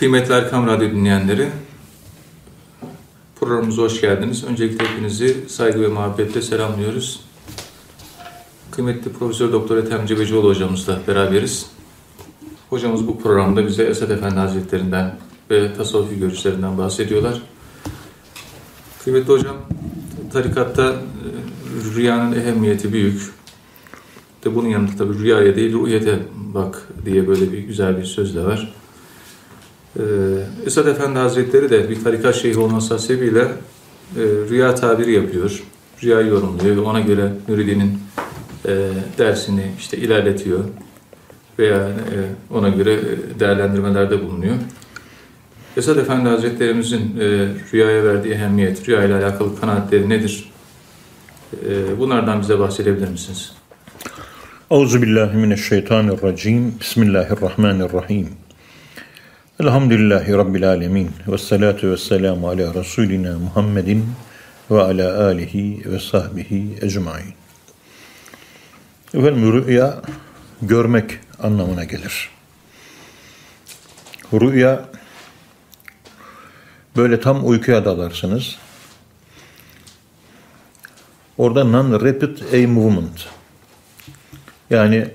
Kıymetli Erkam Radyo dinleyenleri, programımıza hoş geldiniz. Öncelikle hepinizi saygı ve muhabbetle selamlıyoruz. Kıymetli Profesör Doktor Ethem Cebecioğlu hocamızla beraberiz. Hocamız bu programda bize Esad Efendi Hazretlerinden ve tasavvufi görüşlerinden bahsediyorlar. Kıymetli hocam, tarikatta e, rüyanın ehemmiyeti büyük. De bunun yanında tabii rüyaya değil, ruhiyete bak diye böyle bir güzel bir söz de var. Ee, Esad Efendi Hazretleri de bir tarikat şeyhi olması sebebiyle e, rüya tabiri yapıyor. Rüyayı yorumluyor ve ona göre müridinin e, dersini işte ilerletiyor veya e, ona göre e, değerlendirmelerde bulunuyor. Esad Efendi Hazretlerimizin e, rüyaya verdiği ehemmiyet, rüya ile alakalı kanaatleri nedir? E, bunlardan bize bahsedebilir misiniz? Euzu billahi mineşşeytanirracim. Bismillahirrahmanirrahim. Elhamdülillahi rabbil alamin. Ves salatu vesselamu ala rasulina Muhammedin ve ala alihi ve sahbihi ecmaîn. Efendim rüya görmek anlamına gelir. Rüya böyle tam uykuya dalarsınız. Orada non-rapid eye movement. Yani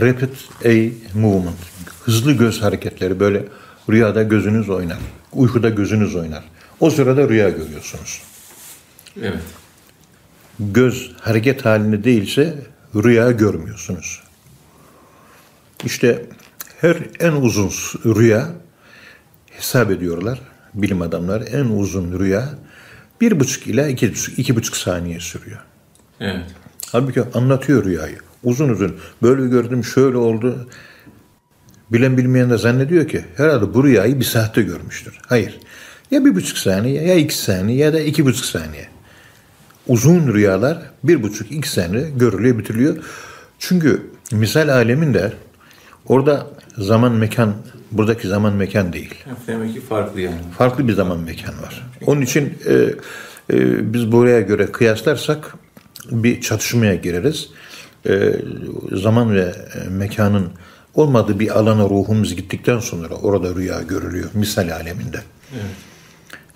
rapid eye movement. Hızlı göz hareketleri böyle rüyada gözünüz oynar. Uykuda gözünüz oynar. O sırada rüya görüyorsunuz. Evet. Göz hareket halinde değilse rüya görmüyorsunuz. İşte her en uzun rüya hesap ediyorlar bilim adamları en uzun rüya bir buçuk ila iki buçuk, iki buçuk saniye sürüyor. Evet. Halbuki anlatıyor rüyayı. Uzun uzun böyle gördüm şöyle oldu. Bilen bilmeyen de zannediyor ki herhalde bu rüyayı bir saatte görmüştür. Hayır. Ya bir buçuk saniye ya iki saniye ya da iki buçuk saniye. Uzun rüyalar bir buçuk iki saniye görülüyor bitiriliyor. Çünkü misal aleminde orada zaman mekan buradaki zaman mekan değil. Demek ki farklı yani. Farklı bir zaman mekan var. Onun için e, e, biz buraya göre kıyaslarsak bir çatışmaya gireriz. E, zaman ve mekanın olmadığı bir alana ruhumuz gittikten sonra orada rüya görülüyor misal aleminde. Evet.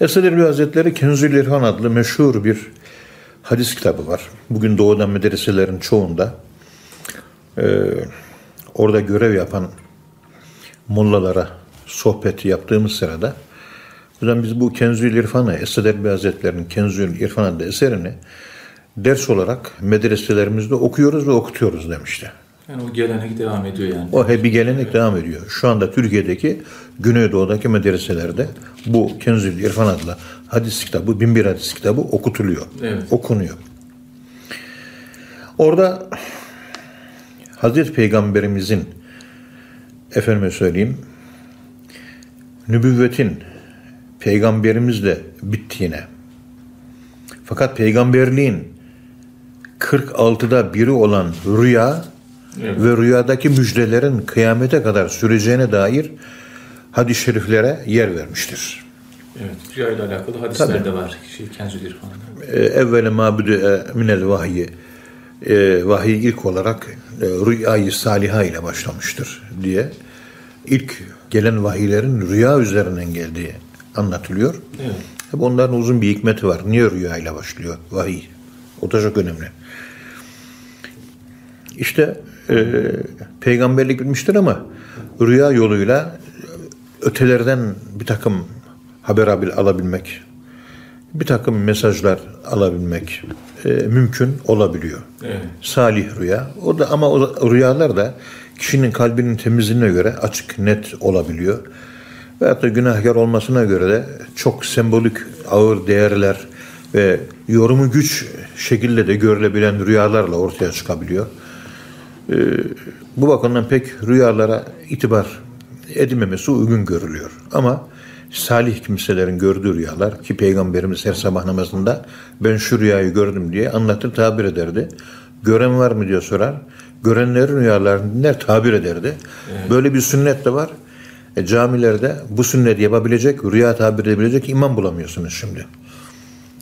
Esad Erbil Hazretleri Kenzül İrfan adlı meşhur bir hadis kitabı var. Bugün doğudan medreselerin çoğunda e, orada görev yapan mollalara sohbet yaptığımız sırada o zaman biz bu Kenzül İrfan'ı, Esad Erbil Hazretleri'nin Kenzül İrfan adlı eserini ders olarak medreselerimizde okuyoruz ve okutuyoruz demişti. Yani o gelenek devam ediyor yani. O hep bir gelenek devam ediyor. Şu anda Türkiye'deki Güneydoğu'daki medreselerde bu Kenzül İrfan adlı hadis kitabı, binbir hadis kitabı okutuluyor. Evet. Okunuyor. Orada Hazreti Peygamberimizin efendime söyleyeyim nübüvvetin peygamberimizle bittiğine fakat peygamberliğin 46'da biri olan rüya evet. ve rüyadaki müjdelerin kıyamete kadar süreceğine dair hadis-i şeriflere yer vermiştir. Evet, rüya ile alakalı hadisler Tabii. de var. Şey, Kenzül İrfan'da. Evvele mabüdü minel vahyi e, vahiy ilk olarak e, rüyayı saliha ile başlamıştır diye ilk gelen vahiylerin rüya üzerinden geldiği anlatılıyor. Evet. Tabi onların uzun bir hikmeti var. Niye rüya ile başlıyor vahiy? O da çok önemli. İşte e, peygamberlik bitmiştir ama rüya yoluyla ötelerden bir takım haber alabilmek, bir takım mesajlar alabilmek e, mümkün olabiliyor. Evet. Salih rüya. O da ama o rüyalar da kişinin kalbinin temizliğine göre açık, net olabiliyor. Veyahut da günahkar olmasına göre de çok sembolik, ağır değerler ve yorumu güç şekilde de görülebilen rüyalarla ortaya çıkabiliyor. Ee, bu bakımdan pek rüyalara itibar edilmemesi uygun görülüyor. Ama salih kimselerin gördüğü rüyalar ki Peygamberimiz her sabah namazında ben şu rüyayı gördüm diye anlatır tabir ederdi. Gören var mı diye sorar. Görenlerin rüyalarını dinler tabir ederdi. Evet. Böyle bir sünnet de var. E, camilerde bu sünneti yapabilecek, rüya tabir edebilecek imam bulamıyorsunuz şimdi.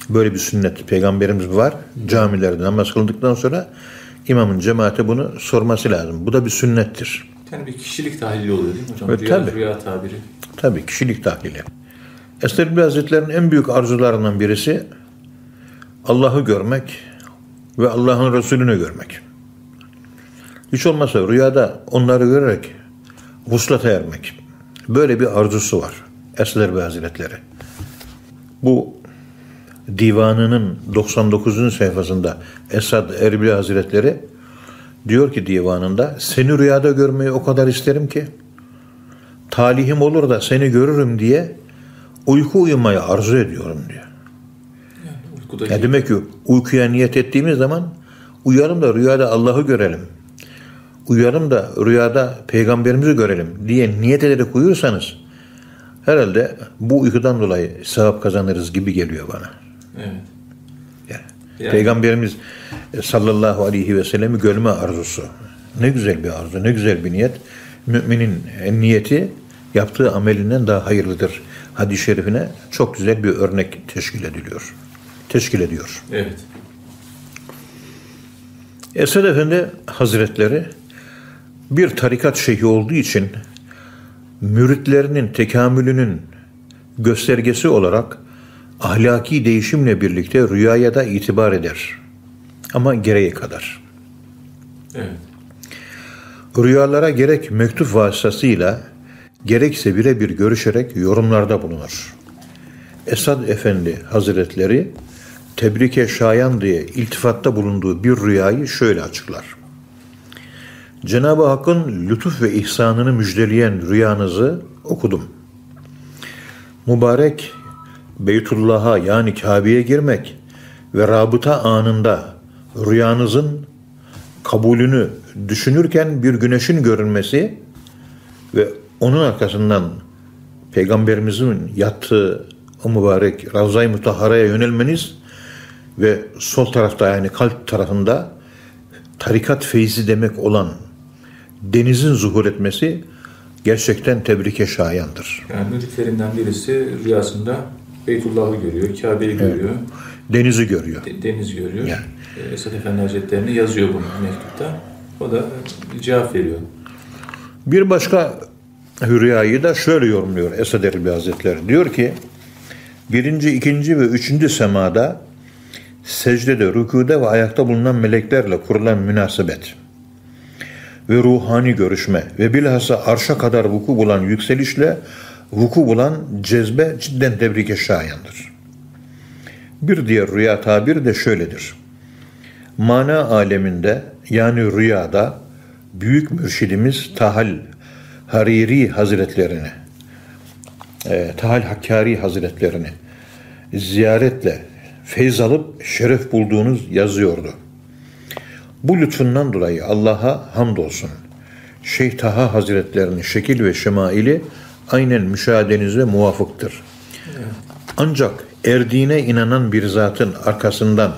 Böyle bir sünnet peygamberimiz var. Camilerde namaz kıldıktan sonra imamın cemaate bunu sorması lazım. Bu da bir sünnettir. Yani bir kişilik tahlili oluyor değil mi hocam? Evet, rüya, tabii. rüya tabiri. Tabii kişilik tahlili. Estağfirullah Hazretleri'nin en büyük arzularından birisi Allah'ı görmek ve Allah'ın Resulünü görmek. Hiç olmazsa rüyada onları görerek vuslata ermek. Böyle bir arzusu var Esler Hazretleri. Bu divanının 99. sayfasında Esad Erbil Hazretleri diyor ki divanında seni rüyada görmeyi o kadar isterim ki talihim olur da seni görürüm diye uyku uyumayı arzu ediyorum diyor. Yani uykuda Ya demek ki uykuya niyet ettiğimiz zaman uyarım da rüyada Allah'ı görelim. Uyarım da rüyada peygamberimizi görelim diye niyet ederek uyursanız herhalde bu uykudan dolayı sevap kazanırız gibi geliyor bana. Evet. Yani, Yani- Peygamberimiz sallallahu aleyhi ve sellemi görme arzusu. Ne güzel bir arzu, ne güzel bir niyet. Müminin niyeti yaptığı amelinden daha hayırlıdır. Hadis-i şerifine çok güzel bir örnek teşkil ediliyor. Teşkil ediyor. Evet. Esed Efendi Hazretleri bir tarikat şeyhi olduğu için müritlerinin tekamülünün göstergesi olarak ahlaki değişimle birlikte rüyaya da itibar eder. Ama gereği kadar. Evet. Rüyalara gerek mektup vasıtasıyla gerekse birebir görüşerek yorumlarda bulunur. Esad Efendi Hazretleri tebrike şayan diye iltifatta bulunduğu bir rüyayı şöyle açıklar. Cenab-ı Hakk'ın lütuf ve ihsanını müjdeleyen rüyanızı okudum. Mübarek Beytullah'a yani Kabe'ye girmek ve rabıta anında rüyanızın kabulünü düşünürken bir güneşin görünmesi ve onun arkasından Peygamberimizin yattığı o mübarek Ravza-i Mutahhara'ya yönelmeniz ve sol tarafta yani kalp tarafında tarikat feyzi demek olan denizin zuhur etmesi gerçekten tebrike şayandır. Yani müritlerinden birisi rüyasında Beytullah'ı görüyor, Kabe'yi görüyor, Denizi görüyor. de- deniz görüyor. Yani. Ee, Esad Efendi Hazretlerine yazıyor bunu mektupta. O da cevap veriyor. Bir başka rüyayı da şöyle yorumluyor Esad Erbil Hazretleri. Diyor ki birinci, ikinci ve üçüncü semada secdede, rükuda ve ayakta bulunan meleklerle kurulan münasebet ve ruhani görüşme ve bilhassa arşa kadar vuku bulan yükselişle vuku bulan cezbe cidden tebrike şayandır. Bir diğer rüya tabiri de şöyledir. Mana aleminde yani rüyada büyük mürşidimiz Tahal Hariri Hazretlerini, e, Tahal Hakkari Hazretlerini ziyaretle feyz alıp şeref bulduğunuz yazıyordu. Bu lütfundan dolayı Allah'a hamdolsun. Şeyh Taha Hazretlerinin şekil ve şemaili aynen müşahedenize muvafıktır. Ancak erdiğine inanan bir zatın arkasından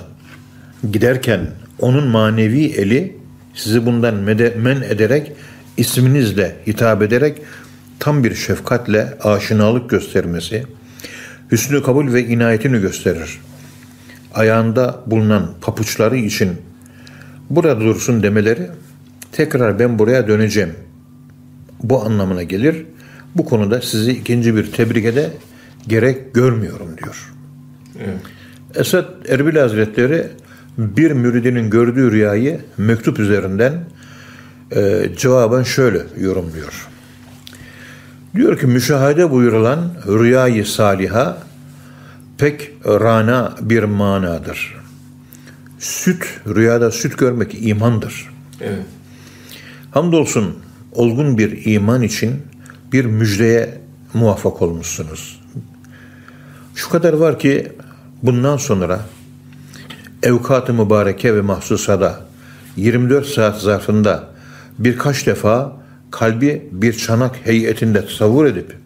giderken onun manevi eli sizi bundan men ederek isminizle hitap ederek tam bir şefkatle aşinalık göstermesi, hüsnü kabul ve inayetini gösterir. Ayağında bulunan papuçları için burada dursun demeleri tekrar ben buraya döneceğim. Bu anlamına gelir. Bu konuda sizi ikinci bir tebrikede gerek görmüyorum diyor. Evet. Esad Erbil Hazretleri bir müridinin gördüğü rüyayı mektup üzerinden e, cevaben şöyle yorumluyor. Diyor ki müşahede buyurulan rüyayı saliha pek rana bir manadır. Süt, rüyada süt görmek imandır. Evet. Hamdolsun olgun bir iman için bir müjdeye muvaffak olmuşsunuz. Şu kadar var ki bundan sonra evkat-ı mübareke ve mahsusada 24 saat zarfında birkaç defa kalbi bir çanak heyetinde tasavvur edip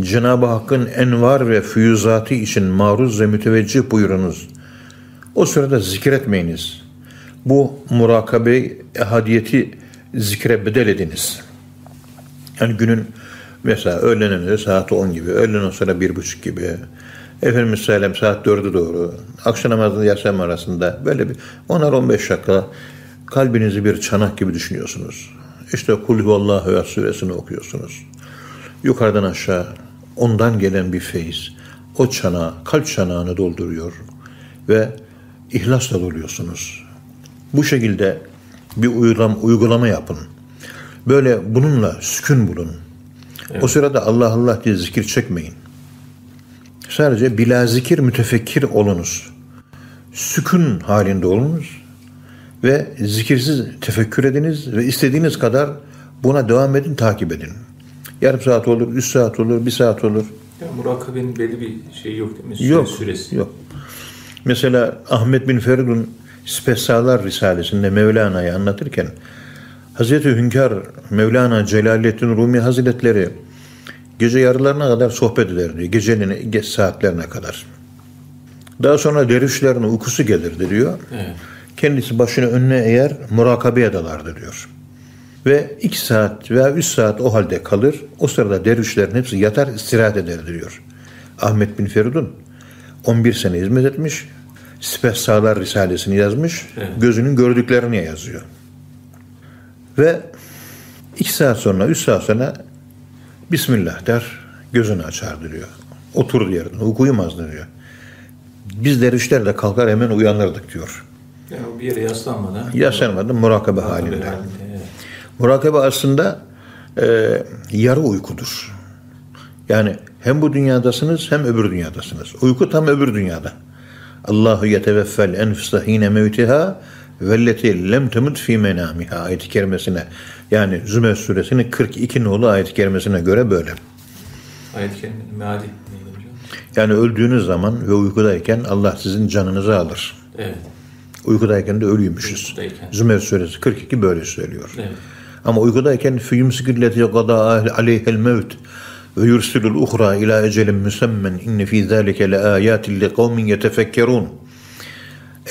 Cenab-ı Hakk'ın envar ve füyüzatı için maruz ve müteveccih buyurunuz. O sırada zikretmeyiniz. Bu murakabe ehadiyeti zikre bedel ediniz. Yani günün mesela öğlenen saat 10 gibi, öğlenen sonra bir buçuk gibi, Efendimiz Sellem saat 4'e doğru, akşam namazında yasam arasında böyle bir 10'ar 15 dakika kalbinizi bir çanak gibi düşünüyorsunuz. İşte Kul huvallahu suresini okuyorsunuz. Yukarıdan aşağı ondan gelen bir feyiz o çanağı, kalp çanağını dolduruyor ve ihlasla doluyorsunuz. Bu şekilde bir uygulama, uygulama yapın. Böyle bununla sükun bulun. O sırada Allah Allah diye zikir çekmeyin. Sadece bila zikir mütefekkir olunuz. Sükun halinde olunuz ve zikirsiz tefekkür ediniz ve istediğiniz kadar buna devam edin, takip edin. Yarım saat olur, üç saat olur, bir saat olur. Ya murakabenin belli bir şeyi yok değil mi? Süre, Yok, Süresi. yok. Mesela Ahmet bin Feridun Spessalar Risalesi'nde Mevlana'yı anlatırken Hazreti Hünkar Mevlana Celaleddin Rumi Hazretleri gece yarılarına kadar sohbet ederdi. Gecenin geç saatlerine kadar. Daha sonra dervişlerin uykusu gelirdi diyor. Evet. Kendisi başını önüne eğer murakabeye dalardı diyor. Ve iki saat veya üç saat o halde kalır. O sırada dervişlerin hepsi yatar istirahat eder diyor. Ahmet bin Feridun 11 sene hizmet etmiş. Spessalar Risalesini yazmış. Evet. Gözünün gördüklerini yazıyor. Ve iki saat sonra, üç saat sonra Bismillah der, gözünü açar diyor. Otur yerine, uyuyamazdı diyor. Biz dervişler de kalkar hemen uyanırdık diyor. O bir yere yaslanmadan. Yaslanmadı murakabe Murakabe halinde. halinde, evet. Murakabe aslında e, yarı uykudur. Yani hem bu dünyadasınız hem öbür dünyadasınız. Uyku tam öbür dünyada. Allahu yeteveffel enfise hine mevtiha velleti lem temut fi menamiha ayet-i kerimesine yani Zümer suresinin 42 nolu ayet-i kerimesine göre böyle. Ayet-i kerimenin meali neydi hocam? Yani öldüğünüz zaman ve uykudayken Allah sizin canınızı alır. Evet. Uykudayken de ölüymüşüz. Uykudayken. Zümer suresi 42 böyle söylüyor. Evet. Ama uykudayken fiyumsikilleti gada aleyhel mevt ve yursilul uhra ila ecelin müsemmen inne fi zalike le ayatin li kavmin yetefekkerun.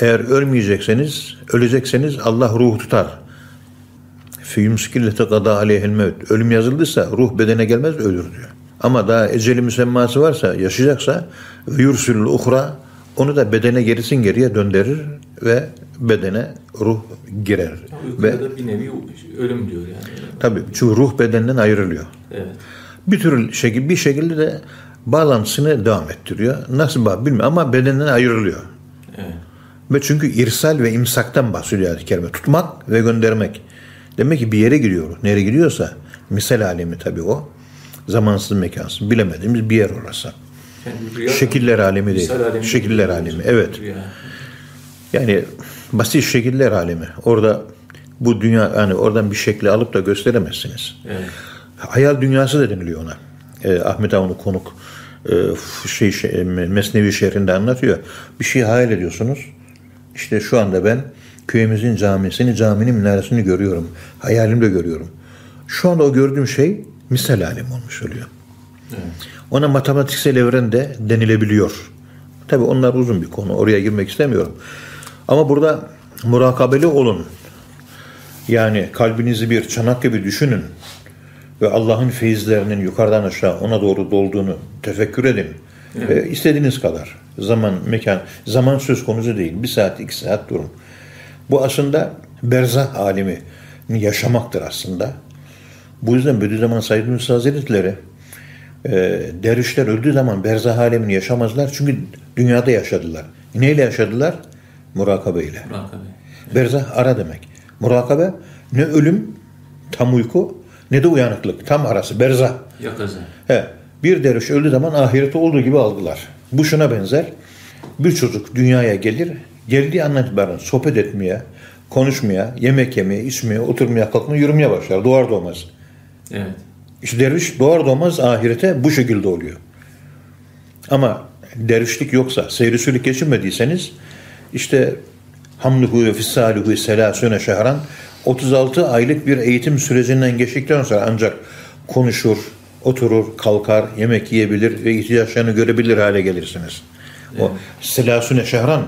Eğer ölmeyecekseniz, ölecekseniz Allah ruhu tutar. Fiyumsikilleti gada aleyhel mevt. Ölüm yazıldıysa ruh bedene gelmez ölür diyor. Ama daha eceli müsemması varsa, yaşayacaksa ve yursilul uhra onu da bedene gerisin geriye döndürür ve bedene ruh girer. Uykuda Ve da bir nevi ölüm diyor yani. Tabii çünkü ruh bedenden ayrılıyor. Evet. Bir tür şekil, bir şekilde de bağlantısını devam ettiriyor. Nasıl bağ bilmiyorum ama bedenden ayrılıyor. Ve çünkü irsal ve imsaktan bahsediyor ayet-i kerime. Tutmak ve göndermek. Demek ki bir yere gidiyor. Nereye gidiyorsa misal alemi tabii o. Zamansız mekansız bilemediğimiz bir yer orası. Yani Şekiller alemi değil. alemi Şekiller değil. alemi. Evet. Yani basit şekiller alemi. Orada bu dünya yani oradan bir şekli alıp da gösteremezsiniz. Evet. Hayal dünyası da deniliyor ona. E, Ahmet Avni konuk e, şey, şey Mesnevi şehrinde anlatıyor. Bir şey hayal ediyorsunuz. İşte şu anda ben köyümüzün camisini, caminin minaresini görüyorum. Hayalimde görüyorum. Şu anda o gördüğüm şey misal alem olmuş oluyor. Evet. Ona matematiksel evren de denilebiliyor. Tabii onlar uzun bir konu. Oraya girmek istemiyorum. Ama burada murakabeli olun. Yani kalbinizi bir çanak gibi düşünün. Ve Allah'ın feyizlerinin yukarıdan aşağı ona doğru dolduğunu tefekkür edin. Ve istediğiniz kadar. Zaman, mekan, zaman söz konusu değil. Bir saat, iki saat durun. Bu aslında berzah alemi yaşamaktır aslında. Bu yüzden Bediüzzaman Said Nursi Hazretleri e, dervişler öldüğü zaman berzah alemini yaşamazlar. Çünkü dünyada yaşadılar. Neyle yaşadılar? Murakabeyle. Murakabe. Berzah ara demek. Murakabe ne ölüm tam uyku ne de uyanıklık. Tam arası berzah. Yakaza. He, bir derviş öldüğü zaman ahireti olduğu gibi algılar. Bu şuna benzer. Bir çocuk dünyaya gelir. Geldiği andan itibaren sohbet etmeye, konuşmaya, yemek yemeye, içmeye, oturmaya, kalkmaya, yürümeye başlar. Doğar doğmaz. Evet. İşte derviş doğar doğmaz ahirete bu şekilde oluyor. Ama dervişlik yoksa, seyrisülük geçirmediyseniz işte hamluhu ve fissaluhu selasüne şehran 36 aylık bir eğitim sürecinden geçtikten sonra ancak konuşur, oturur, kalkar, yemek yiyebilir ve ihtiyaçlarını görebilir hale gelirsiniz. O selasüne şehran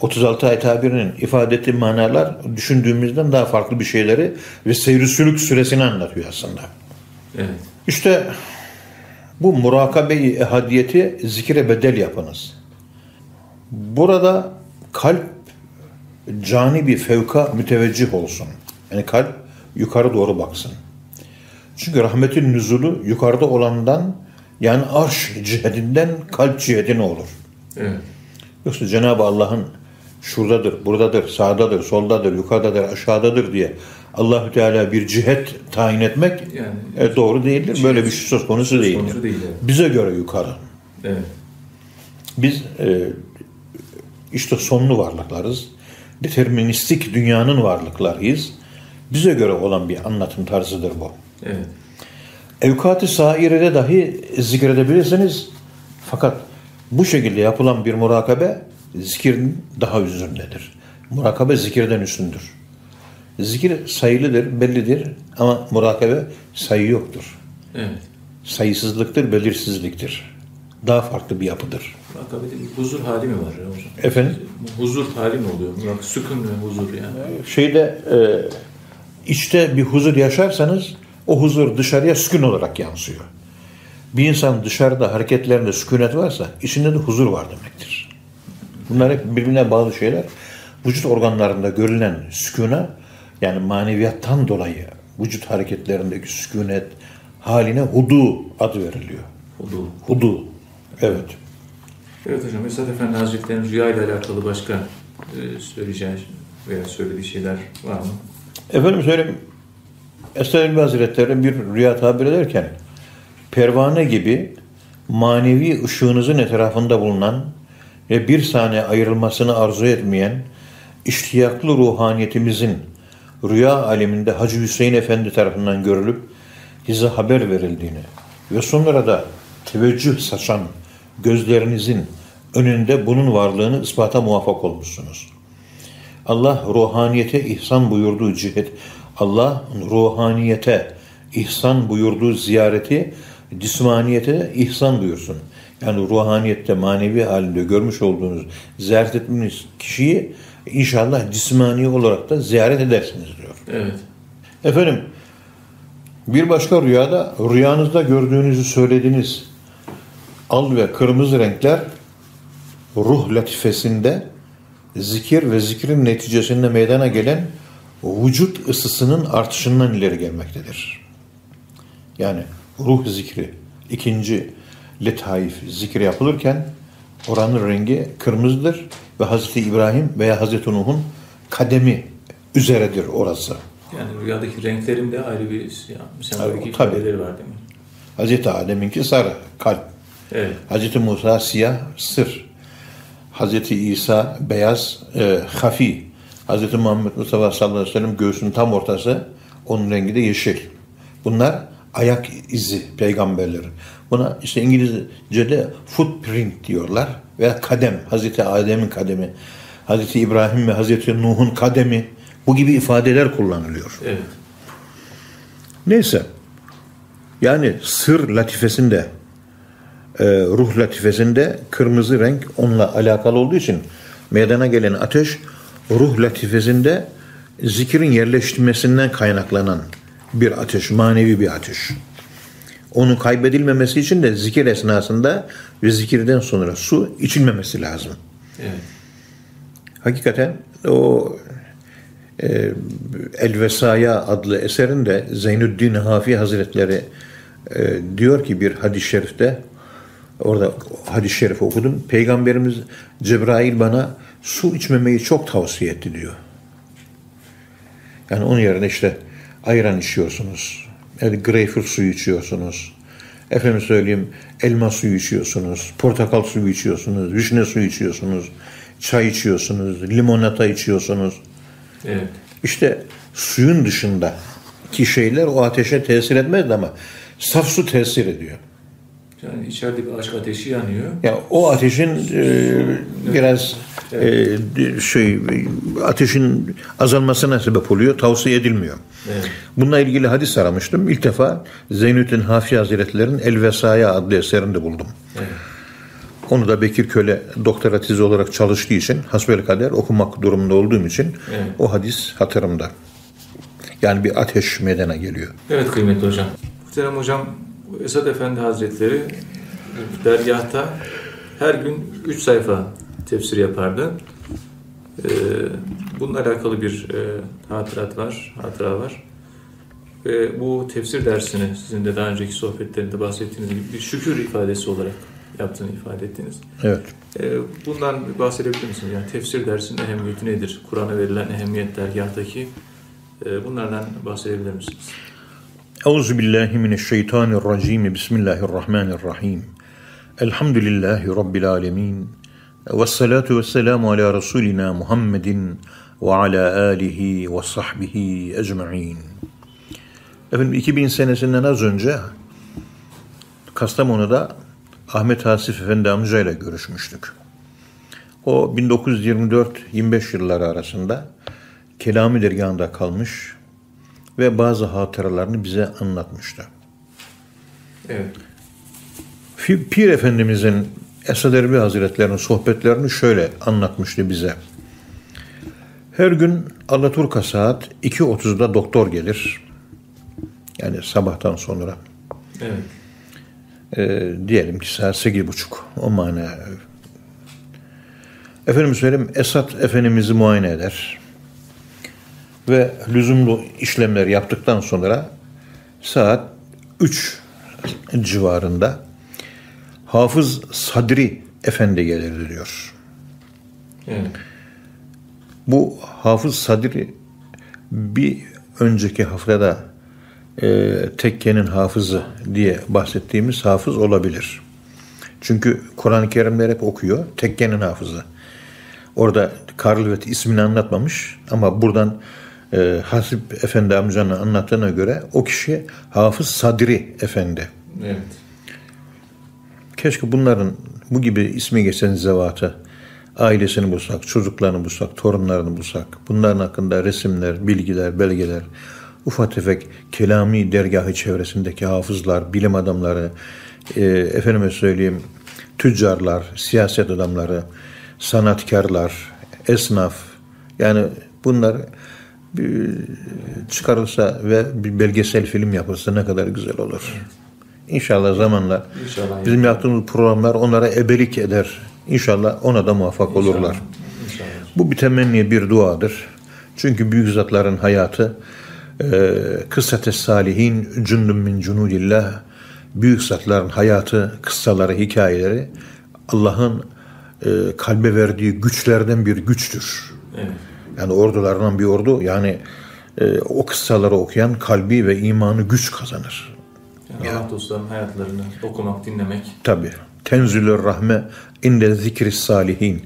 36 ay tabirinin ifade ettiği manalar düşündüğümüzden daha farklı bir şeyleri ve seyrisülük süresini anlatıyor aslında. Evet. İşte bu murakabe-i ehadiyeti zikre bedel yapınız. Burada kalp cani bir fevka müteveccih olsun. Yani kalp yukarı doğru baksın. Çünkü rahmetin nüzulu yukarıda olandan yani arş cihetinden kalp cihetine olur. Evet. Yoksa Cenab-ı Allah'ın şuradadır, buradadır, sağdadır, soldadır, yukarıdadır, aşağıdadır diye Allahü Teala bir cihet tayin etmek Yani e, doğru değildir. Böyle bir şey söz konusu değildir. konusu değil, evet. Bize göre yukarı. Evet. Biz e, işte sonlu varlıklarız. Deterministik dünyanın varlıklarıyız. Bize göre olan bir anlatım tarzıdır bu. Evet. Evkat-ı sairede dahi zikredebilirsiniz. Fakat bu şekilde yapılan bir murakabe zikirin daha üzerindedir. Murakabe zikirden üstündür. Zikir sayılıdır, bellidir ama murakabe sayı yoktur. Evet. Sayısızlıktır, belirsizliktir. Daha farklı bir yapıdır. Murakabede bir huzur hali mi var ya hocam? Efendim? Huzur hali mi oluyor? Murak, sükun ve huzur yani. Şeyde e, içte bir huzur yaşarsanız o huzur dışarıya sükun olarak yansıyor. Bir insan dışarıda hareketlerinde sükunet varsa içinde de huzur var demektir. Bunlar hep birbirine bağlı şeyler. Vücut organlarında görülen sükuna yani maneviyattan dolayı vücut hareketlerindeki sükunet haline hudu adı veriliyor. Hudu. Hudu. Evet. Evet hocam Esad Efendi Hazretleri'nin rüya ile alakalı başka e, söyleyeceği veya söylediği şeyler var mı? Efendim söyleyeyim. Esad Elbi Hazretleri bir rüya tabir ederken pervane gibi manevi ışığınızın etrafında bulunan ve bir saniye ayrılmasını arzu etmeyen iştiyaklı ruhaniyetimizin rüya aleminde Hacı Hüseyin Efendi tarafından görülüp size haber verildiğini ve sonra da teveccüh saçan gözlerinizin önünde bunun varlığını ispata muvaffak olmuşsunuz. Allah ruhaniyete ihsan buyurduğu cihet, Allah ruhaniyete ihsan buyurduğu ziyareti cismaniyete ihsan buyursun. Yani ruhaniyette manevi halinde görmüş olduğunuz ziyaret ettiğiniz kişiyi inşallah cismani olarak da ziyaret edersiniz diyor. Evet. Efendim bir başka rüyada rüyanızda gördüğünüzü söylediğiniz al ve kırmızı renkler ruh latifesinde zikir ve zikrin neticesinde meydana gelen vücut ısısının artışından ileri gelmektedir. Yani ruh zikri ikinci letaif zikri yapılırken oranın rengi kırmızıdır ve Hazreti İbrahim veya Hazreti Nuh'un kademi üzeredir orası. Yani rüyadaki renklerin de ayrı bir sembolik ifadeleri var değil mi? Hazreti Adem'inki sarı, kalp. Evet. Hazreti Musa siyah, sır. Hazreti İsa beyaz, e, hafi. Hazreti Muhammed Mustafa sallallahu aleyhi ve sellem göğsünün tam ortası, onun rengi de yeşil. Bunlar ayak izi peygamberlerin. Buna işte İngilizce'de footprint diyorlar veya kadem. Hazreti Adem'in kademi, Hazreti İbrahim ve Hazreti Nuh'un kademi. Bu gibi ifadeler kullanılıyor. Evet. Neyse. Yani sır latifesinde, e, ruh latifesinde kırmızı renk onunla alakalı olduğu için meydana gelen ateş ruh latifesinde zikirin yerleştirmesinden kaynaklanan bir ateş, manevi bir ateş. Onun kaybedilmemesi için de zikir esnasında ve zikirden sonra su içilmemesi lazım. Evet. Hakikaten o e, El Vesaya adlı eserinde Zeynüddin Hafi Hazretleri e, diyor ki bir hadis-i şerifte orada hadis-i şerifi okudum. Peygamberimiz Cebrail bana su içmemeyi çok tavsiye etti diyor. Yani onun yerine işte ayran içiyorsunuz. Yani greyfurt suyu içiyorsunuz. Efendim söyleyeyim elma suyu içiyorsunuz. Portakal suyu içiyorsunuz. Vişne suyu içiyorsunuz. Çay içiyorsunuz. Limonata içiyorsunuz. Evet. İşte suyun dışında ki şeyler o ateşe tesir etmez ama saf su tesir ediyor. Yani içeride bir aşk ateşi yanıyor. Yani o ateşin e, biraz e, şey ateşin azalmasına sebep oluyor. Tavsiye edilmiyor. Evet. Bununla ilgili hadis aramıştım. İlk defa Zeynüddin Hafi Hazretleri'nin El Vesaya adlı eserinde buldum. Evet. Onu da Bekir Köle doktora tezi olarak çalıştığı için hasbelkader okumak durumunda olduğum için Evet. o hadis hatırımda. Yani bir ateş meydana geliyor. Evet kıymetli hocam. Muhterem hocam Esad Efendi Hazretleri dergahta her gün 3 sayfa tefsir yapardı. Ee, bununla alakalı bir e, hatırat var, hatıra var. Ve bu tefsir dersini sizin de daha önceki sohbetlerinde bahsettiğiniz gibi bir şükür ifadesi olarak yaptığını ifade ettiniz. Evet. Ee, Bundan bahsedebilir misiniz? Yani tefsir dersinin ehemmiyeti nedir? Kur'an'a verilen ehemmiyet dergahtaki e, bunlardan bahsedebilir misiniz? Euzu billahi mineşşeytanirracim. Bismillahirrahmanirrahim. Elhamdülillahi rabbil alamin. Ves salatu vesselamu ala rasulina Muhammedin ve ala alihi ve sahbihi ecmaîn. Efendim 2000 senesinden az önce Kastamonu'da Ahmet Hasif Efendi amcayla görüşmüştük. O 1924-25 yılları arasında Kelami dergahında kalmış ve bazı hatıralarını bize anlatmıştı. Evet. Pir Efendimizin Esad Erbil Hazretleri'nin sohbetlerini şöyle anlatmıştı bize. Her gün Alaturka saat 2.30'da doktor gelir. Yani sabahtan sonra. Evet. Ee, diyelim ki saat 8.30 o mana. Efendim söyleyeyim Esat Efendimiz'i muayene eder. Ve lüzumlu işlemler yaptıktan sonra saat 3 civarında Hafız Sadri Efendi gelirdi diyor. Evet. Bu Hafız Sadri bir önceki haftada e, tekkenin hafızı diye bahsettiğimiz hafız olabilir. Çünkü Kur'an-ı Kerimler hep okuyor. Tekkenin hafızı. Orada Karlvet ismini anlatmamış ama buradan e, Hasip Efendi amcanın anlattığına göre o kişi Hafız Sadri Efendi. Evet. Keşke bunların bu gibi ismi geçen zevatı ailesini bulsak, çocuklarını bulsak, torunlarını bulsak, bunların hakkında resimler, bilgiler, belgeler, ufak tefek kelami dergahı çevresindeki hafızlar, bilim adamları, e, efendime söyleyeyim tüccarlar, siyaset adamları, sanatkarlar, esnaf, yani bunlar bir çıkarılsa ve bir belgesel film yapılsa ne kadar güzel olur. İnşallah zamanla İnşallah. bizim yaptığımız programlar onlara ebelik eder. İnşallah ona da muvaffak olurlar. İnşallah. Bu bir temenni, bir duadır. Çünkü büyük zatların hayatı e, kıssates salihin cündün min cunudillah büyük zatların hayatı, kıssaları, hikayeleri Allah'ın e, kalbe verdiği güçlerden bir güçtür. Evet. Yani ordularından bir ordu yani e, o kıssaları okuyan kalbi ve imanı güç kazanır. Yani Allah dostlarının hayatlarını okumak, dinlemek. Tabi. Tenzülür rahme inde zikri salihin.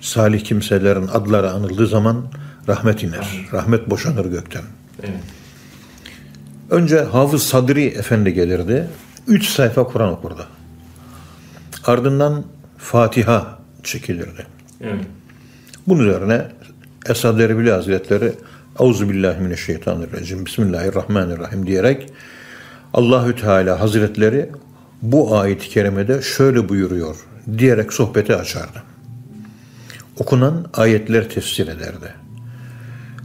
Salih kimselerin adları anıldığı zaman rahmet iner. Rahmet boşanır gökten. Evet. Önce Hafız Sadri Efendi gelirdi. Üç sayfa Kur'an okurdu. Ardından Fatiha çekilirdi. Evet. Bunun üzerine Esad Erbili Hazretleri Euzubillahimineşşeytanirracim Bismillahirrahmanirrahim diyerek Allahü Teala Hazretleri bu ayet-i kerimede şöyle buyuruyor diyerek sohbeti açardı. Okunan ayetler tefsir ederdi.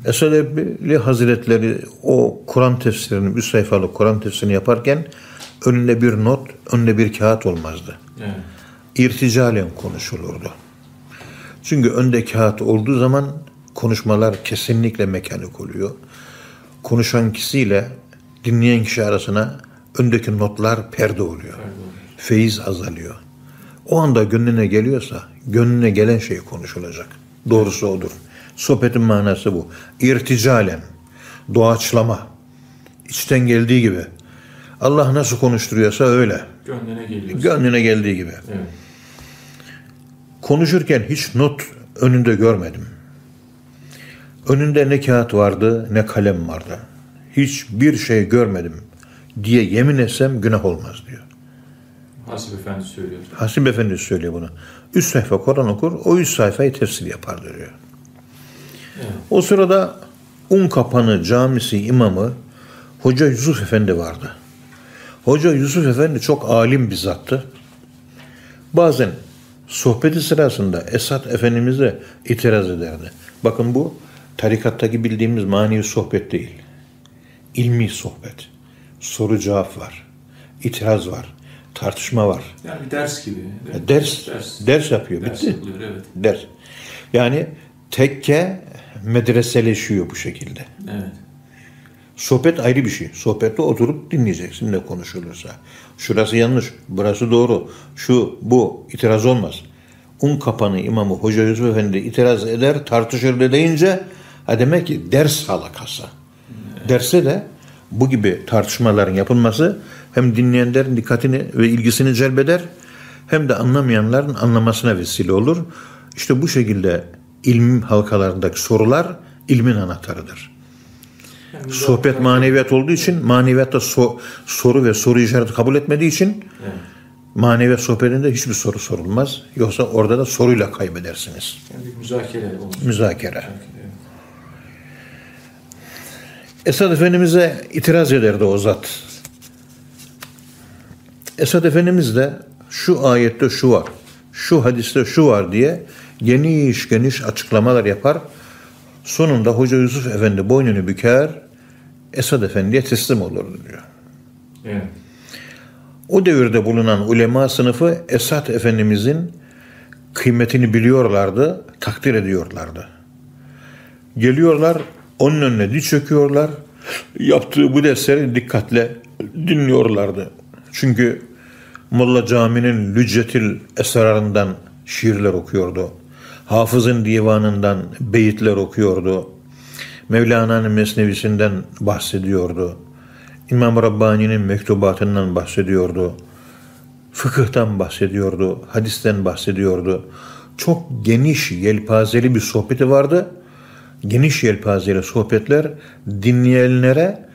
Esad Erbili Hazretleri o Kur'an tefsirini, üç sayfalık Kur'an tefsirini yaparken önünde bir not, önünde bir kağıt olmazdı. Evet. İrticalen konuşulurdu. Çünkü önde kağıt olduğu zaman konuşmalar kesinlikle mekanik oluyor. Konuşan kişiyle dinleyen kişi arasına öndeki notlar perde oluyor. Feyiz azalıyor. O anda gönlüne geliyorsa gönlüne gelen şey konuşulacak. Doğrusu odur. Sohbetin manası bu. İrticalen, doğaçlama, içten geldiği gibi. Allah nasıl konuşturuyorsa öyle. Gönlüne geliyor. Gönlüne geldiği gibi. evet. Konuşurken hiç not önünde görmedim. Önünde ne kağıt vardı ne kalem vardı. Hiçbir şey görmedim diye yemin etsem günah olmaz diyor. Hasip Efendi söylüyor. Hasip Efendi söylüyor bunu. Üç sayfa Kur'an okur, o üç sayfayı tefsir yapar diyor. Evet. O sırada Unkapanı Camisi imamı Hoca Yusuf Efendi vardı. Hoca Yusuf Efendi çok alim bir zattı. Bazen sohbeti sırasında Esat Efendimiz'e itiraz ederdi. Bakın bu tarikattaki bildiğimiz manevi sohbet değil. İlmi sohbet. Soru cevap var. İtiraz var. Tartışma var. Yani bir ders gibi. değil mi? Ders, Ders. ders yapıyor. Ders Bitti. yapılıyor, evet. Ders. Yani tekke medreseleşiyor bu şekilde. Evet. Sohbet ayrı bir şey. Sohbette oturup dinleyeceksin ne konuşulursa. Şurası yanlış, burası doğru, şu, bu, itiraz olmaz. Un kapanı imamı Hoca Yusuf Efendi itiraz eder, tartışır deyince ha demek ki ders halakası. Derse de bu gibi tartışmaların yapılması hem dinleyenlerin dikkatini ve ilgisini celbeder hem de anlamayanların anlamasına vesile olur. İşte bu şekilde ilim halkalarındaki sorular ilmin anahtarıdır. Yani Sohbet maneviyat olduğu için maneviyatta so- soru ve soru işareti kabul etmediği için Evet. maneviyat sohbetinde hiçbir soru sorulmaz. Yoksa orada da soruyla kaybedersiniz. Yani müzakere olmuş. Müzakere. Evet. Esad Efendimiz'e itiraz ederdi o zat. Esad Efendimiz de şu ayette şu var, şu hadiste şu var diye geniş geniş açıklamalar yapar. Sonunda Hoca Yusuf Efendi boynunu büker, Esad Efendi'ye teslim olur diyor. Evet. O devirde bulunan ulema sınıfı Esad Efendimizin kıymetini biliyorlardı, takdir ediyorlardı. Geliyorlar, onun önüne diz çöküyorlar. Yaptığı bu dersleri dikkatle dinliyorlardı. Çünkü Molla Cami'nin Lüccetil Esrarından şiirler okuyordu. Hafız'ın divanından beyitler okuyordu. Mevlana'nın mesnevisinden bahsediyordu. İmam Rabbani'nin mektubatından bahsediyordu. Fıkıhtan bahsediyordu, hadisten bahsediyordu. Çok geniş, yelpazeli bir sohbeti vardı. Geniş yelpazeli sohbetler dinleyenlere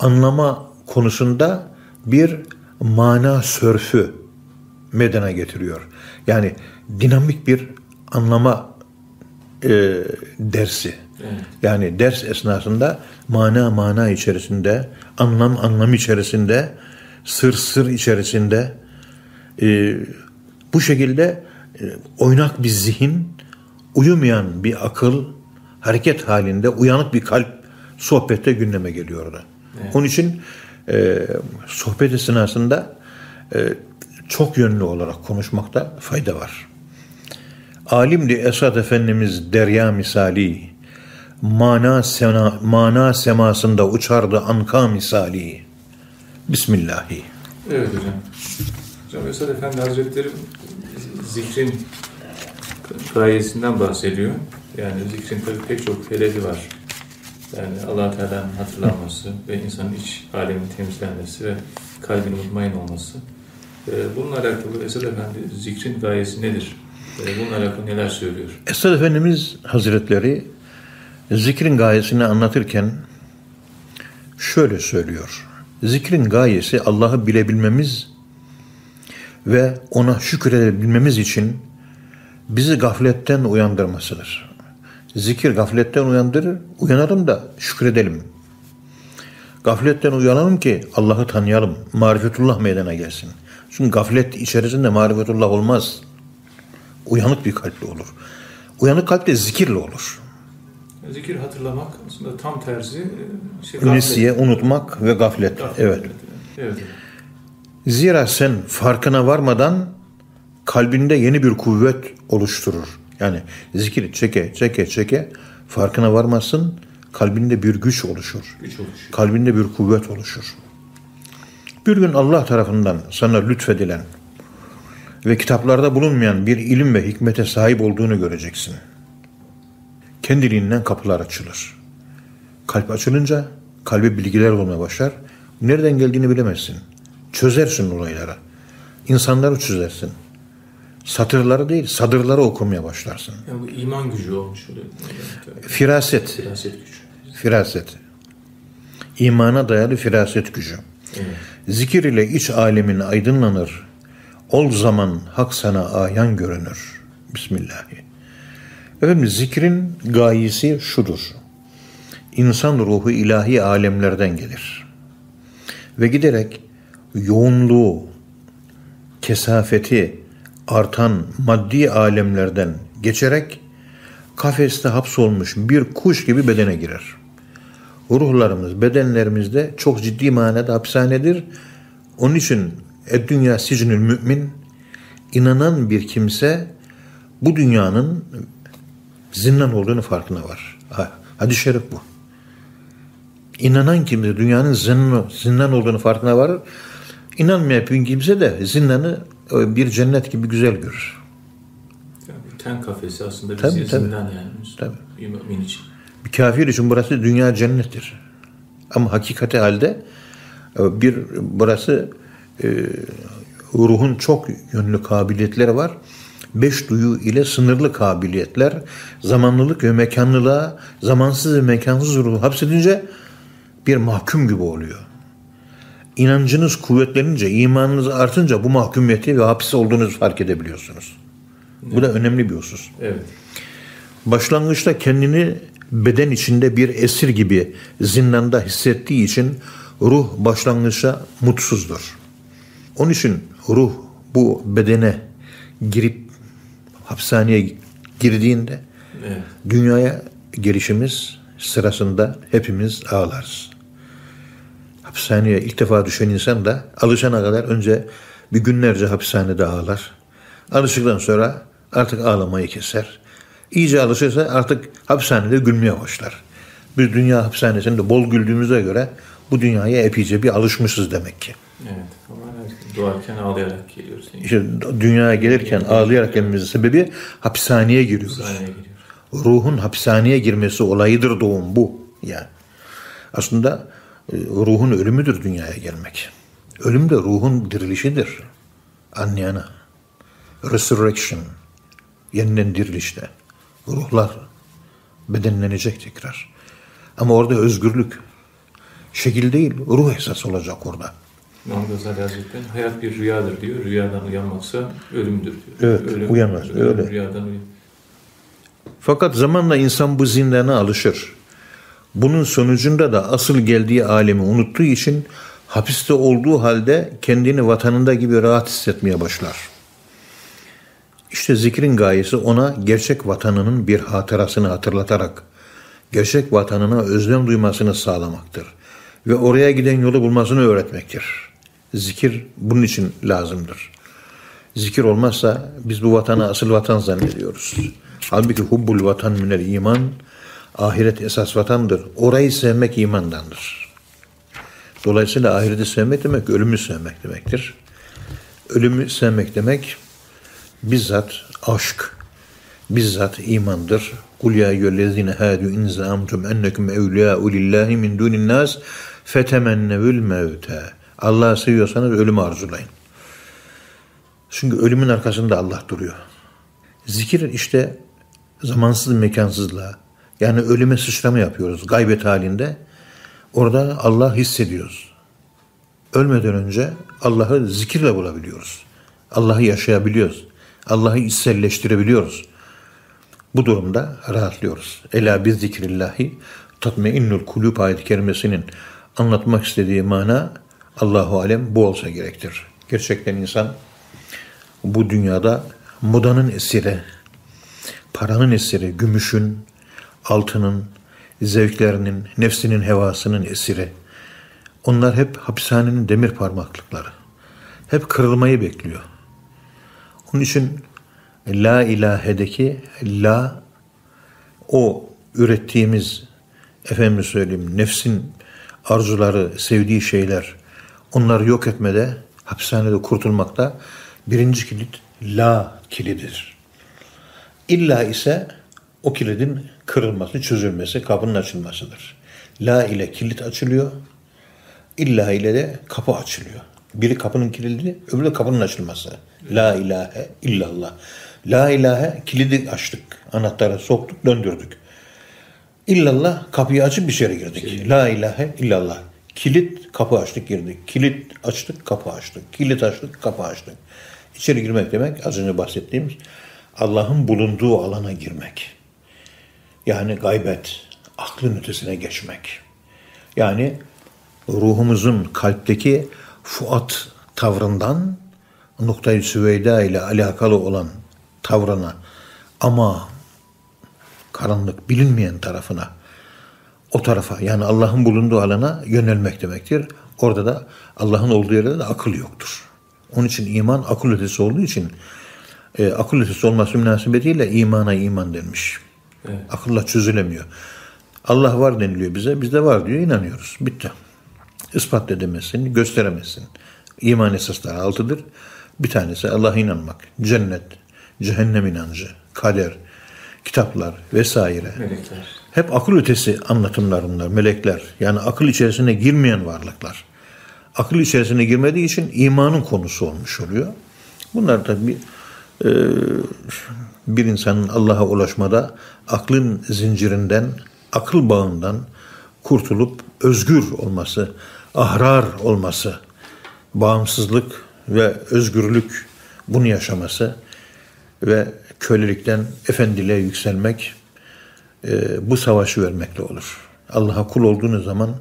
anlama konusunda bir mana sörfü medena getiriyor. Yani dinamik bir anlama e, dersi. Evet. Yani ders esnasında mana mana içerisinde, anlam anlam içerisinde, sır sır içerisinde e, bu şekilde e, oynak bir zihin, uyumayan bir akıl, hareket halinde uyanık bir kalp sohbette gündeme geliyordu. Onun için e, sohbet esnasında e, çok yönlü olarak konuşmakta fayda var. Alimdi Esad Efendimiz derya misali, mana, sena, mana semasında uçardı anka misali. Bismillahi. Evet hocam. Hocam Esad Efendi Hazretleri zikrin gayesinden bahsediyor. Yani zikrin tabii pek çok hedefi var. Yani allah Teala'nın hatırlanması ve insanın iç alemin temizlenmesi ve kalbin mutmain olması. Ee, Bununla alakalı Esad Efendi zikrin gayesi nedir? Ee, Bununla alakalı neler söylüyor? Esad Efendimiz Hazretleri zikrin gayesini anlatırken şöyle söylüyor. Zikrin gayesi Allah'ı bilebilmemiz ve ona şükredebilmemiz için bizi gafletten uyandırmasıdır. Zikir gafletten uyandırır, uyanalım da şükredelim. Gafletten uyanalım ki Allah'ı tanıyalım, marifetullah meydana gelsin. Çünkü gaflet içerisinde marifetullah olmaz. Uyanık bir kalple olur. Uyanık kalp de zikirle olur. Zikir hatırlamak aslında tam tersi. e, Şey. Nesiye, unutmak ve gaflet. Gaflet. Evet. Evet. Zira sen farkına varmadan kalbinde yeni bir kuvvet oluşturur. Yani zikir çeke çeke çeke farkına varmazsın kalbinde bir güç oluşur. Güç oluşuyor. Kalbinde bir kuvvet oluşur. Bir gün Allah tarafından sana lütfedilen ve kitaplarda bulunmayan bir ilim ve hikmete sahip olduğunu göreceksin. Kendiliğinden kapılar açılır. Kalp açılınca kalbe bilgiler olmaya başlar. Nereden geldiğini bilemezsin. Çözersin olayları. İnsanları çözersin. Satırları değil, sadırları okumaya başlarsın. Yani bu iman gücü olmuş oluyor. Firaset, Firaset gücü. firaset. İmana dayalı firaset gücü. Evet. Zikir ile iç alemin aydınlanır. Ol zaman hak sana ayan görünür. Bismillahi. Efendim zikrin gayesi şudur. İnsan ruhu ilahi alemlerden gelir. Ve giderek yoğunluğu, kesafeti artan maddi alemlerden geçerek kafeste hapsolmuş bir kuş gibi bedene girer. Ruhlarımız, bedenlerimizde çok ciddi manada hapishanedir. Onun için dünya sicnül mümin inanan bir kimse bu dünyanın zindan olduğunu farkına var. Ha, Hadis-i şerif bu. İnanan kimse dünyanın zindan, olduğunu farkına varır. İnanmayan kimse de zindanı bir cennet gibi güzel görür. Yani ten kafesi aslında bizi Tabii, tabii. zindan yani. Tabii. Bir mümin için. Bir kafir için burası dünya cennettir. Ama hakikati halde e, bir burası e, ruhun çok yönlü kabiliyetleri var. Beş duyu ile sınırlı kabiliyetler, zamanlılık ve mekanlılığa, zamansız ve mekansız ruhu hapsedince bir mahkum gibi oluyor. İnancınız kuvvetlenince, imanınız artınca bu mahkumiyeti ve hapis olduğunuzu fark edebiliyorsunuz. Bu da önemli bir husus. Evet. Başlangıçta kendini beden içinde bir esir gibi zindanda hissettiği için ruh başlangıçta mutsuzdur. Onun için ruh bu bedene girip hapishaneye girdiğinde Evet. dünyaya gelişimiz sırasında hepimiz ağlarız. Hapishaneye ilk defa düşen insan da alışana kadar önce bir günlerce hapishanede ağlar. Alıştıktan sonra artık ağlamayı keser. İyice alışırsa artık hapishanede gülmeye başlar. Biz dünya hapishanesinde bol güldüğümüze göre bu dünyaya epeyce bir alışmışız demek ki. Evet. Doğarken ağlayarak geliyoruz. İşte dünyaya gelirken ağlayarak gelmemizin sebebi hapishaneye giriyoruz. Hapishaneye geliyoruz. ruhun hapishaneye girmesi olayıdır doğum bu. Yani aslında ruhun ölümüdür dünyaya gelmek. Ölüm de ruhun dirilişidir. Anlayana. Resurrection. Yeniden dirilişte. Ruhlar bedenlenecek tekrar. Ama orada özgürlük. Şekil değil, ruh esas olacak orada. İmam Gazali Hazretleri hayat bir rüyadır diyor. Rüyadan uyanmaksa ölümdür diyor. Evet, uyanmaz, öyle. Rüyadan uyan. Fakat zamanla insan bu zindana alışır. Bunun sonucunda da asıl geldiği alemi unuttuğu için hapiste olduğu halde kendini vatanında gibi rahat hissetmeye başlar. İşte zikrin gayesi ona gerçek vatanının bir hatırasını hatırlatarak gerçek vatanına özlem duymasını sağlamaktır ve oraya giden yolu bulmasını öğretmektir. Zikir bunun için lazımdır. Zikir olmazsa biz bu vatanı asıl vatan zannediyoruz. Halbuki hubbul vatan minel iman, ahiret esas vatandır. Orayı sevmek imandandır. Dolayısıyla ahireti sevmek demek ölümü sevmek demektir. Ölümü sevmek demek bizzat aşk, bizzat imandır. Kul ya eyyühellezine hâdü in zâmtum ennekum evliyâ'u lillahi min dûnin nâs fetemennevül mevte. Allah'ı seviyorsanız ölümü arzulayın. Çünkü ölümün arkasında Allah duruyor. Zikir işte zamansız mekansızlığa yani ölüme sıçrama yapıyoruz gaybet halinde. Orada Allah hissediyoruz. Ölmeden önce Allah'ı zikirle bulabiliyoruz. Allah'ı yaşayabiliyoruz. Allah'ı içselleştirebiliyoruz. Bu durumda rahatlıyoruz. Ela biz zikrillahi tatmeinnul kulüp ayet-i kerimesinin anlatmak istediği mana Allahu alem bu olsa gerektir. Gerçekten insan bu dünyada modanın esiri, paranın esiri, gümüşün, altının, zevklerinin, nefsinin hevasının esiri. Onlar hep hapishanenin demir parmaklıkları. Hep kırılmayı bekliyor. Onun için La ilahedeki la o ürettiğimiz efendim söyleyeyim nefsin arzuları, sevdiği şeyler onları yok etmede hapishanede kurtulmakta birinci kilit la kilididir. İlla ise o kilidin kırılması, çözülmesi, kapının açılmasıdır. La ile kilit açılıyor. İlla ile de kapı açılıyor. Biri kapının kilidi, öbürü de kapının açılması. La ilahe illallah. La ilahe kilidi açtık. Anahtarı soktuk, döndürdük. İllallah kapıyı açıp içeri girdik. La ilahe illallah. Kilit kapı açtık girdik. Kilit açtık kapı açtık. Kilit açtık kapı açtık. İçeri girmek demek az önce bahsettiğimiz Allah'ın bulunduğu alana girmek. Yani gaybet, aklın ötesine geçmek. Yani ruhumuzun kalpteki Fuat tavrından noktayı Süveyda ile alakalı olan tavrına ama karanlık bilinmeyen tarafına o tarafa yani Allah'ın bulunduğu alana yönelmek demektir. Orada da Allah'ın olduğu yerde de akıl yoktur. Onun için iman akıl ötesi olduğu için e, akıl ötesi olması münasebetiyle imana iman denmiş. Evet. Akılla çözülemiyor. Allah var deniliyor bize. Biz de var diyor inanıyoruz. Bitti. Ispat edemezsin, gösteremezsin. İman esasları altıdır. Bir tanesi Allah'a inanmak. Cennet, cehennem inancı, kader, kitaplar vesaire. Melekler. Hep akıl ötesi anlatımlar bunlar, melekler. Yani akıl içerisine girmeyen varlıklar. Akıl içerisine girmediği için imanın konusu olmuş oluyor. Bunlar tabii e, bir insanın Allah'a ulaşmada aklın zincirinden, akıl bağından kurtulup özgür olması, ahrar olması, bağımsızlık ve özgürlük bunu yaşaması ve kölelikten efendiliğe yükselmek e, bu savaşı vermekle olur. Allah'a kul olduğunuz zaman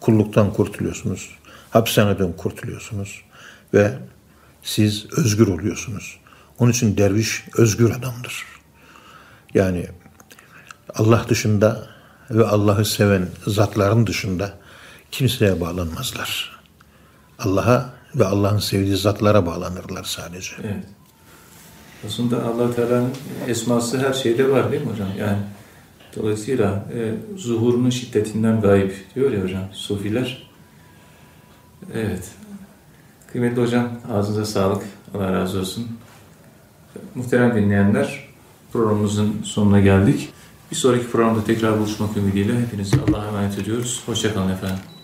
kulluktan kurtuluyorsunuz. Hapishaneden kurtuluyorsunuz. Ve siz özgür oluyorsunuz. Onun için derviş özgür adamdır. Yani Allah dışında ve Allah'ı seven zatların dışında kimseye bağlanmazlar. Allah'a ve Allah'ın sevdiği zatlara bağlanırlar sadece. Evet. Aslında allah Teala'nın esması her şeyde var değil mi hocam? Yani dolayısıyla e, zuhurunun şiddetinden gayip diyor ya hocam sufiler. Evet. Kıymetli hocam ağzınıza sağlık. Allah razı olsun. Muhterem dinleyenler programımızın sonuna geldik. Bir sonraki programda tekrar buluşmak ümidiyle hepinizi Allah'a emanet ediyoruz. Hoşçakalın efendim.